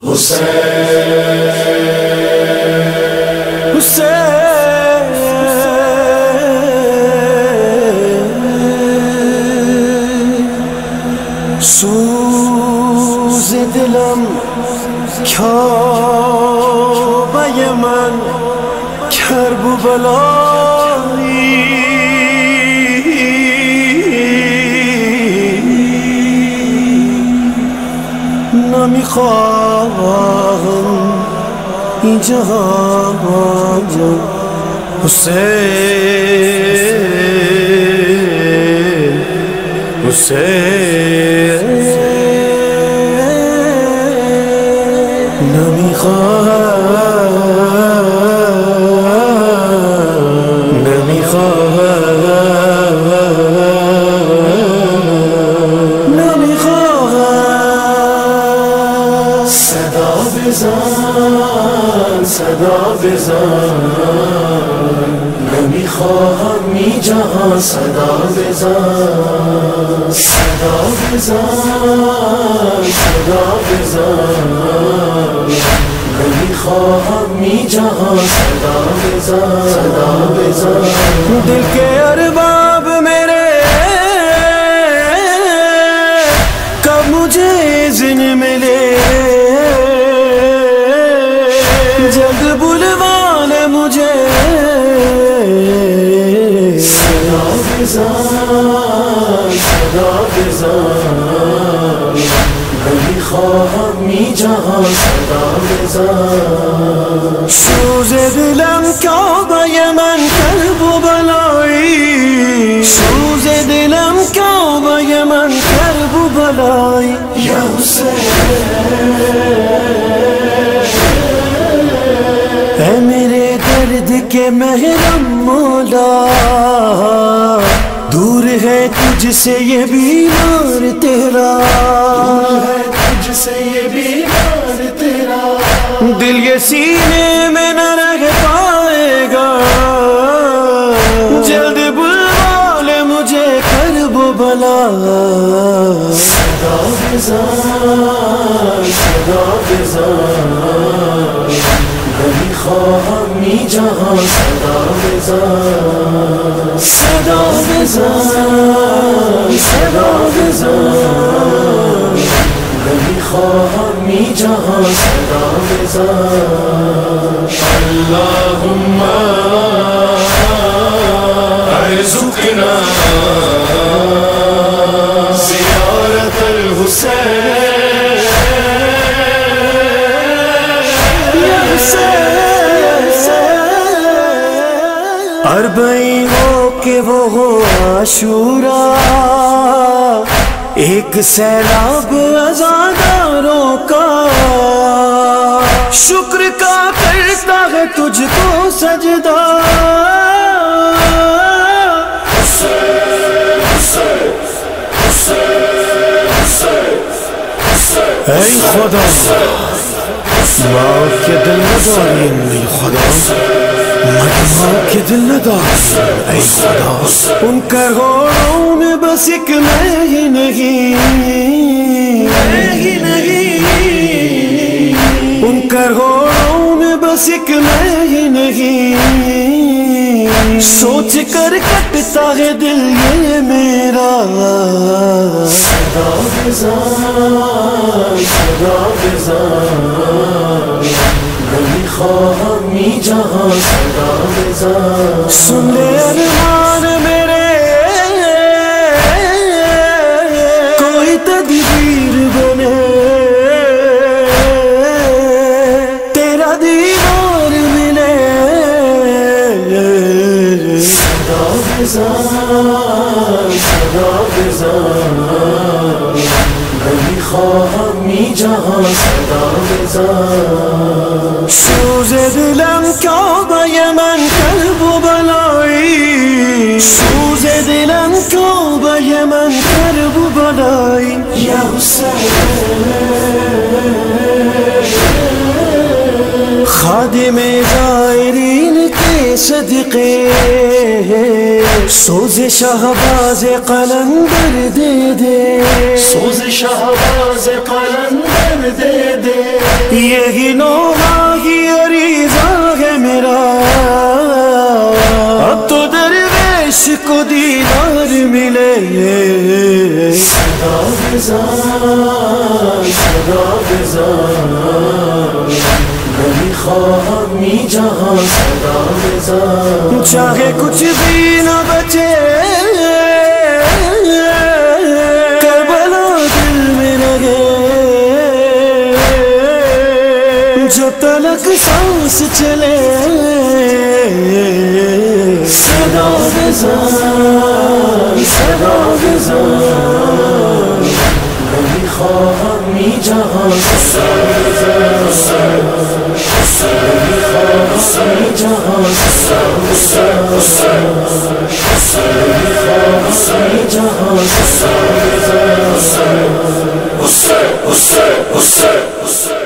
سوز دلم کیا من کرب بلائی نمیخواهم این جهان حسین حسین نمیخواهم نمیخواهم بزن صدا بزن می جهان صدا بزن صدا بزن صدا بزن نمیخواهم می جهان صدا بزن صدا بزن دل کے ارباب میرے، کب مجھے اذن ملے می سوز دلم کعبه من کرب و بلایی. سوز دلم کعبه من کرب و بلایی. یا حسین. اے میرے درد کے محرم مولا. تجھ سے یہ بیمار تیرا تجھ سے یہ بیمار تیرا دل یہ سینے میں نہ رہ پائے گا۔ جلد بلوا لے مجھے کرب و بلا۔ صدا بزن صدا بزن نمیخواهم می جهان صدا بزن صدا بزن بزن نمیخواهم می جهان صدا بزن ارزقنا زیارت الحسین اربئی ہو کے وہ ہو عاشورا ایک سیلاب ازاداروں کا شکر کا کرتا ہے تجھ کو سجدہ۔ ای خدا ما که دل نداریم ای خدا۔ مگر ما که دل نداریم ان کروڑوں میں بس ایک میں ہی نہیں نہیں ان کروڑوں میں بس ایک میں ہی نہیں سوچ کر کٹتا ہے دل یہ میرا صدا بزن صدا بزن نمیخواهم می جهان صدا بزن سن لے ارمان میرے۔ کوئی تدبیر بنے۔ تیرا دیوار ملے۔ صدا بزن صدا بزن نمیخواهم می جهان صدا بزن خادم زائرین کے صدقے سوز شہباز قلندر دے دے سوز شہباز قلندر دے دے یہی نوحہ ہی عریضہ ہے میرا اب تو درویش کو دیدار ملے صدا بزار صدا می جہاں صدا چاہے کچھ بھی نہ بچے کربلا دل میں لگے جب تلک سانس چلے صدا بزار صدا خامی خواہم می جہاں صدا بزار گلی جہاں صدا بزار گلی خواہم می جہاں صدا بزار